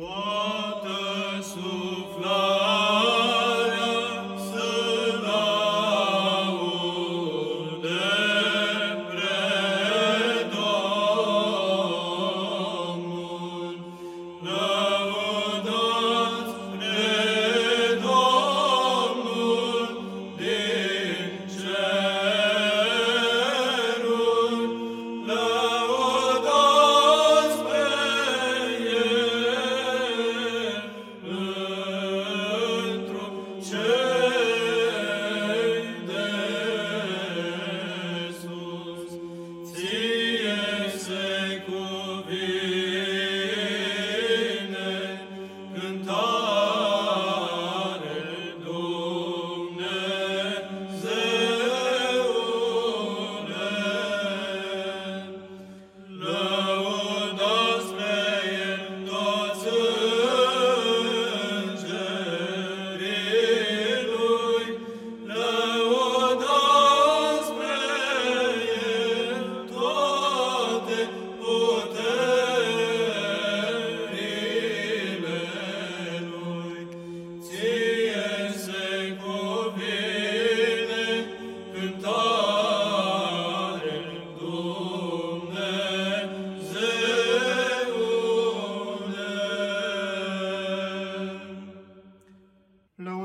我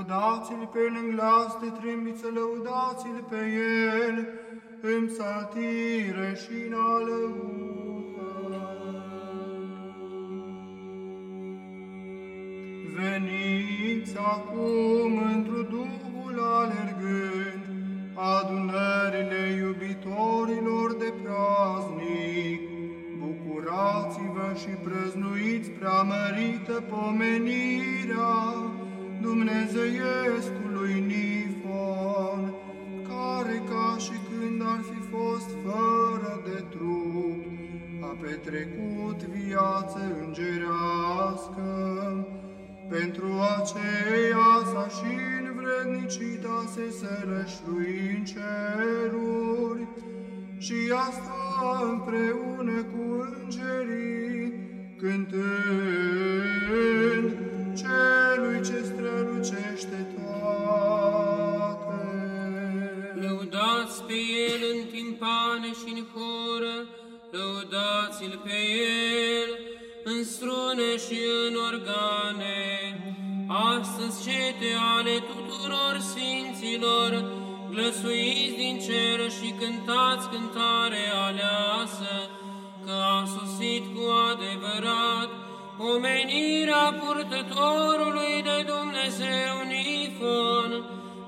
Lăudați-l pe în glas de trâmbiță, lăudați-l pe el, în psaltire și în alăută. Veniți acum într Duhul alergând, adunările iubitorilor de praznic, bucurați-vă și prăznuiți preamărită pomenirea, Dumnezeiescului Nifon, care ca și când ar fi fost fără de trup, a petrecut viață îngerească, pentru aceea s-a și învrednicit a se sărășlui în ceruri, și asta împreună cu îngerii, cântând celui ce strălucește toate. Lăudați pe El în timpane și în horă, lăudați-L pe El în strune și în organe. Astăzi cete ale tuturor sfinților, glăsuiți din cer și cântați cântare aleasă, că a sosit cu adevărat omenirea purtătorului de Dumnezeu Nifon,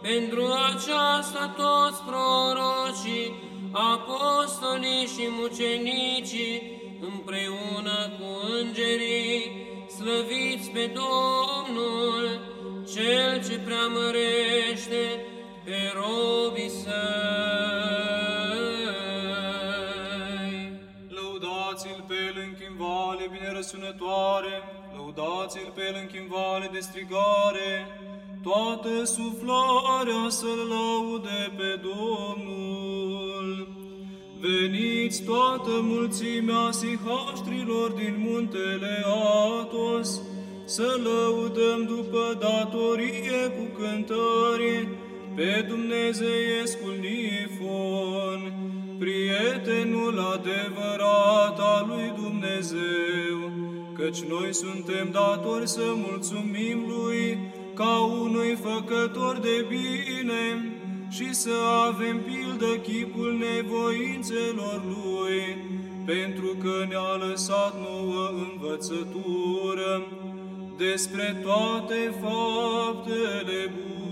pentru aceasta toți prorocii, apostolii și mucenicii, împreună cu îngerii, slăviți pe Domnul, Cel ce preamărește pe robii săi. El în chimvale bine răsunătoare, lăudați-l pe el în chimvale de strigare, toată suflarea să-l laude pe Domnul. Veniți toată mulțimea sihaștrilor din muntele Atos, să lăudăm după datorie cu cântări pe Dumnezeiescul Nifon, prietenul adevărat al lui Dumnezeu, căci noi suntem datori să mulțumim lui ca unui făcător de bine și să avem pildă chipul nevoințelor lui, pentru că ne-a lăsat nouă învățătură despre toate faptele bune.